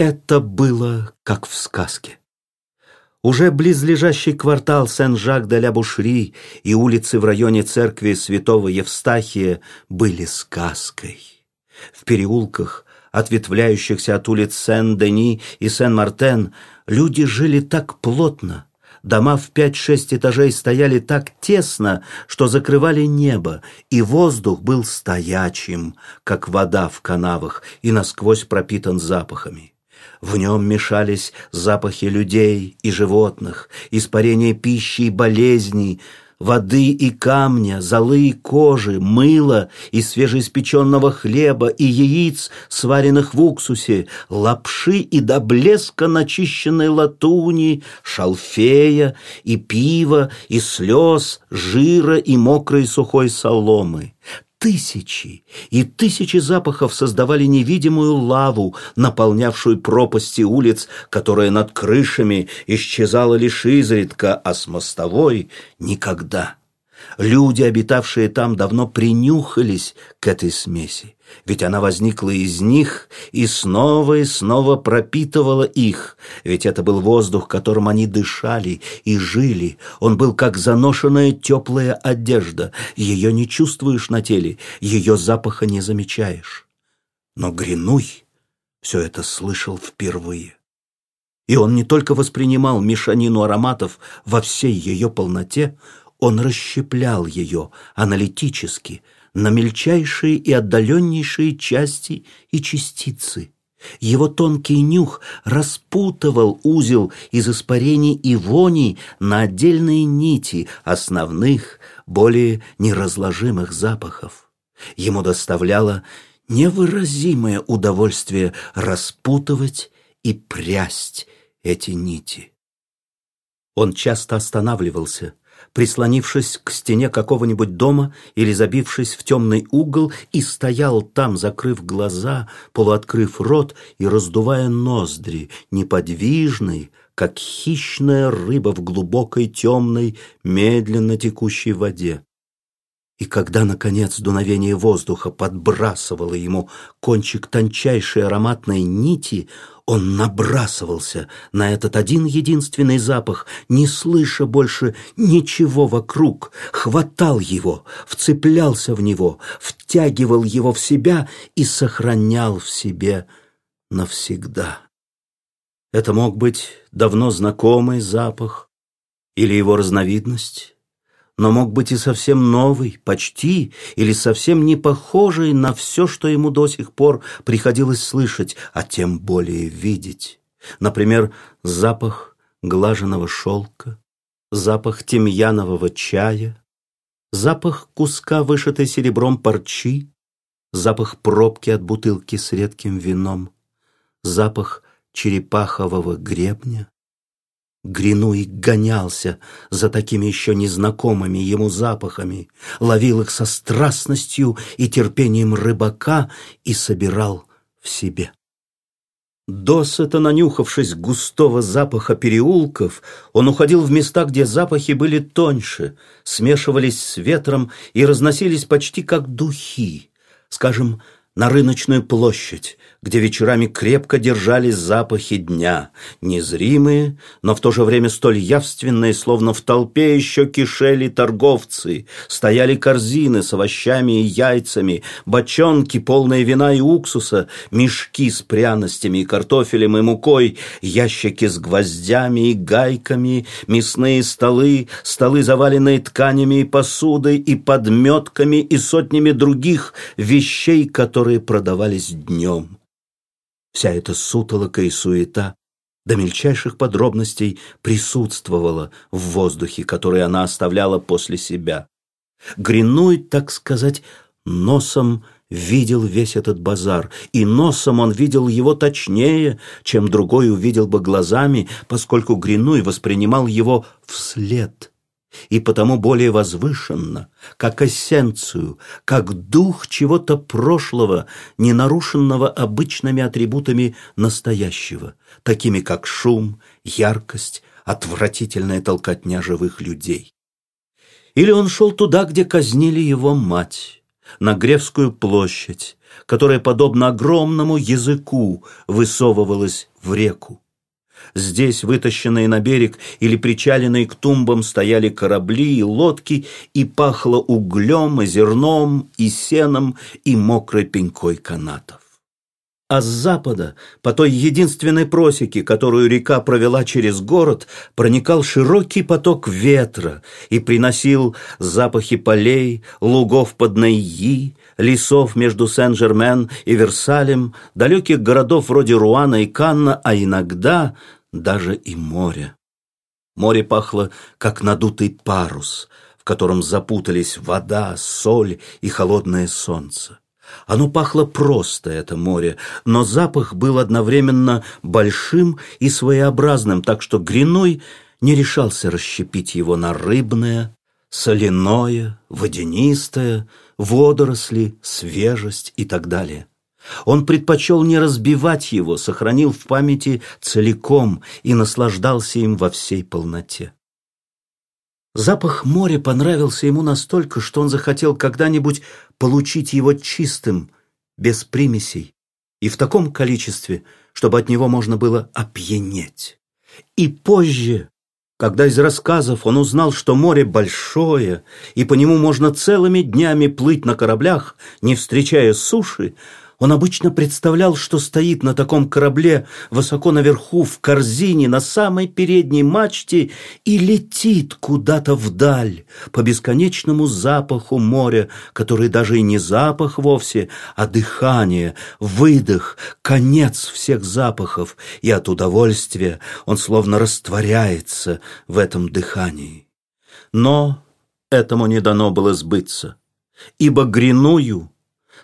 Это было как в сказке. Уже близлежащий квартал Сен-Жак-де-ля-Бушри и улицы в районе церкви святого Евстахия были сказкой. В переулках, ответвляющихся от улиц Сен-Дени и Сен-Мартен, люди жили так плотно, дома в пять-шесть этажей стояли так тесно, что закрывали небо, и воздух был стоячим, как вода в канавах, и насквозь пропитан запахами. В нем мешались запахи людей и животных, испарение пищи и болезней, воды и камня, золы и кожи, мыла и свежеиспеченного хлеба и яиц, сваренных в уксусе, лапши и до блеска начищенной латуни, шалфея и пива и слез, жира и мокрой сухой соломы. Тысячи и тысячи запахов создавали невидимую лаву, наполнявшую пропасти улиц, которая над крышами исчезала лишь изредка, а с мостовой — никогда. Люди, обитавшие там, давно принюхались к этой смеси, ведь она возникла из них и снова и снова пропитывала их, ведь это был воздух, которым они дышали и жили. Он был как заношенная теплая одежда, ее не чувствуешь на теле, ее запаха не замечаешь. Но Гринуй все это слышал впервые. И он не только воспринимал мешанину ароматов во всей ее полноте, он расщеплял ее аналитически на мельчайшие и отдаленнейшие части и частицы. Его тонкий нюх распутывал узел из испарений и воней на отдельные нити основных, более неразложимых запахов. Ему доставляло невыразимое удовольствие распутывать и прясть эти нити. Он часто останавливался, прислонившись к стене какого-нибудь дома или забившись в темный угол, и стоял там, закрыв глаза, полуоткрыв рот и раздувая ноздри, неподвижный, как хищная рыба в глубокой темной, медленно текущей воде. И когда, наконец, дуновение воздуха подбрасывало ему кончик тончайшей ароматной нити, он набрасывался на этот один единственный запах, не слыша больше ничего вокруг, хватал его, вцеплялся в него, втягивал его в себя и сохранял в себе навсегда. Это мог быть давно знакомый запах или его разновидность, но мог быть и совсем новый, почти или совсем не похожий на все, что ему до сих пор приходилось слышать, а тем более видеть. Например, запах глаженного шелка, запах тимьянового чая, запах куска, вышитой серебром парчи, запах пробки от бутылки с редким вином, запах черепахового гребня, Гринуй гонялся за такими еще незнакомыми ему запахами, ловил их со страстностью и терпением рыбака и собирал в себе. Досыта нанюхавшись густого запаха переулков, он уходил в места, где запахи были тоньше, смешивались с ветром и разносились почти как духи, скажем, на рыночную площадь, где вечерами крепко держались запахи дня, незримые, но в то же время столь явственные, словно в толпе еще кишели торговцы, стояли корзины с овощами и яйцами, бочонки, полные вина и уксуса, мешки с пряностями и картофелем и мукой, ящики с гвоздями и гайками, мясные столы, столы, заваленные тканями и посудой, и подметками, и сотнями других вещей, которые продавались днем. Вся эта сутолока и суета до мельчайших подробностей присутствовала в воздухе, который она оставляла после себя. Гринуй, так сказать, носом видел весь этот базар, и носом он видел его точнее, чем другой увидел бы глазами, поскольку Гринуй воспринимал его вслед и потому более возвышенно, как эссенцию, как дух чего-то прошлого, не нарушенного обычными атрибутами настоящего, такими как шум, яркость, отвратительная толкотня живых людей. Или он шел туда, где казнили его мать, на Гревскую площадь, которая, подобно огромному языку, высовывалась в реку. Здесь, вытащенные на берег или причаленные к тумбам, стояли корабли и лодки, и пахло углем, и зерном, и сеном, и мокрой пенькой канатов. А с запада, по той единственной просеке, которую река провела через город, проникал широкий поток ветра и приносил запахи полей, лугов под Найи, лесов между Сен-Жермен и Версалем, далеких городов вроде Руана и Канна, а иногда даже и море. Море пахло, как надутый парус, в котором запутались вода, соль и холодное солнце. Оно пахло просто, это море, но запах был одновременно большим и своеобразным, так что Гриной не решался расщепить его на рыбное, соляное, водянистое, водоросли, свежесть и так далее. Он предпочел не разбивать его, сохранил в памяти целиком и наслаждался им во всей полноте. Запах моря понравился ему настолько, что он захотел когда-нибудь получить его чистым, без примесей, и в таком количестве, чтобы от него можно было опьянеть. И позже, когда из рассказов он узнал, что море большое, и по нему можно целыми днями плыть на кораблях, не встречая суши, он обычно представлял, что стоит на таком корабле высоко наверху в корзине на самой передней мачте и летит куда-то вдаль по бесконечному запаху моря, который даже и не запах вовсе, а дыхание, выдох, конец всех запахов, и от удовольствия он словно растворяется в этом дыхании. Но этому не дано было сбыться, ибо гриную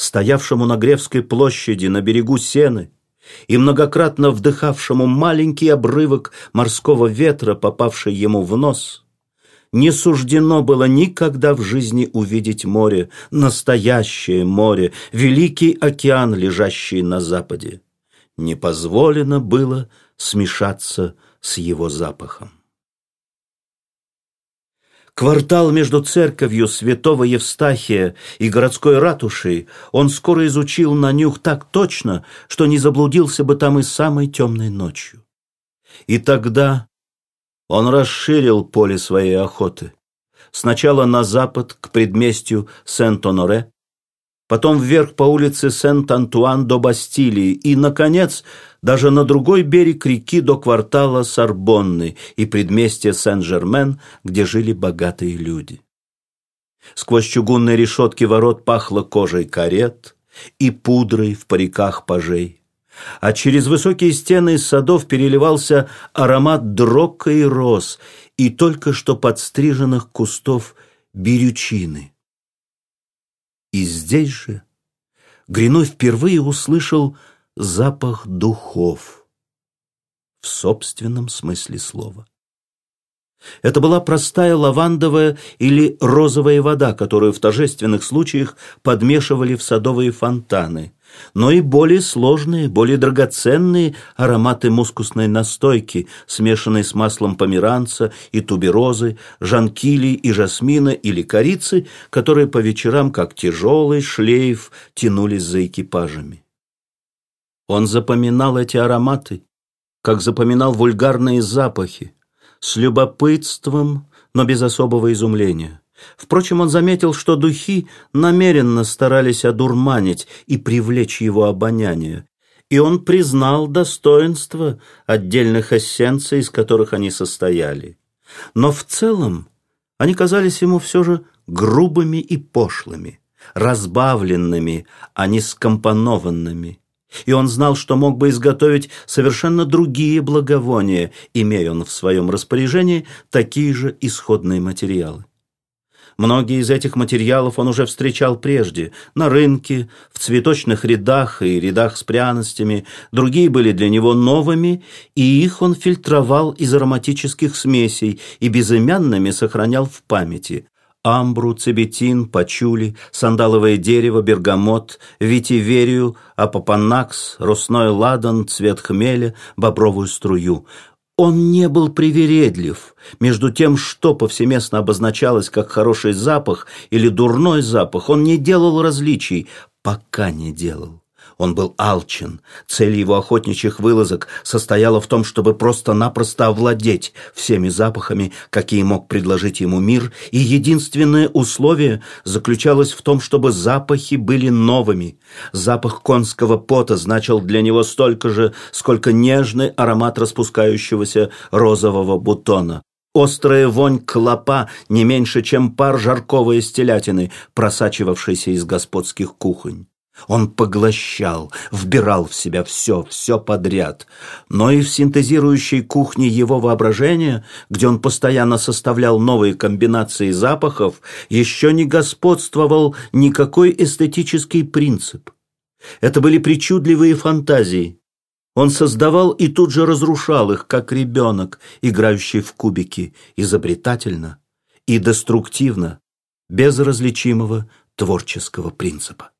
стоявшему на Гревской площади на берегу Сены и многократно вдыхавшему маленький обрывок морского ветра, попавший ему в нос, не суждено было никогда в жизни увидеть море, настоящее море, великий океан, лежащий на западе. Не позволено было смешаться с его запахом. Квартал между церковью святого Евстахия и городской ратушей он скоро изучил на нюх так точно, что не заблудился бы там и самой темной ночью. И тогда он расширил поле своей охоты. Сначала на запад, к предместью Сент-Оноре, потом вверх по улице Сент-Антуан до Бастилии и, наконец, даже на другой берег реки до квартала Сорбонны и предместья Сен-Жермен, где жили богатые люди. Сквозь чугунные решетки ворот пахло кожей карет и пудрой в париках пажей. А через высокие стены из садов переливался аромат дрока и роз и только что подстриженных кустов бирючины. И здесь же Гриной впервые услышал запах духов в собственном смысле слова. Это была простая лавандовая или розовая вода, которую в торжественных случаях подмешивали в садовые фонтаны, но и более сложные, более драгоценные ароматы мускусной настойки, смешанной с маслом померанца и туберозы, жанкили и жасмина или корицы, которые по вечерам, как тяжелый шлейф, тянулись за экипажами. Он запоминал эти ароматы, как запоминал вульгарные запахи, с любопытством, но без особого изумления. Впрочем, он заметил, что духи намеренно старались одурманить и привлечь его обоняние, и он признал достоинство отдельных эссенций, из которых они состояли. Но в целом они казались ему все же грубыми и пошлыми, разбавленными, а не скомпонованными. И он знал, что мог бы изготовить совершенно другие благовония, имея он в своем распоряжении такие же исходные материалы. Многие из этих материалов он уже встречал прежде, на рынке, в цветочных рядах и рядах с пряностями, другие были для него новыми, и их он фильтровал из ароматических смесей и безымянными сохранял в памяти. Амбру, цебетин, пачули, сандаловое дерево, бергамот, ветиверию, апопанакс, росной ладан, цвет хмеля, бобровую струю. Он не был привередлив между тем, что повсеместно обозначалось как хороший запах или дурной запах. Он не делал различий, пока не делал. Он был алчен. Цель его охотничьих вылазок состояла в том, чтобы просто-напросто овладеть всеми запахами, какие мог предложить ему мир, и единственное условие заключалось в том, чтобы запахи были новыми. Запах конского пота значил для него столько же, сколько нежный аромат распускающегося розового бутона. Острая вонь клопа не меньше, чем пар жарковой стелятины, просачивавшейся из господских кухонь. Он поглощал, вбирал в себя все, все подряд. Но и в синтезирующей кухне его воображения, где он постоянно составлял новые комбинации запахов, еще не господствовал никакой эстетический принцип. Это были причудливые фантазии. Он создавал и тут же разрушал их, как ребенок, играющий в кубики, изобретательно и деструктивно, без различимого творческого принципа.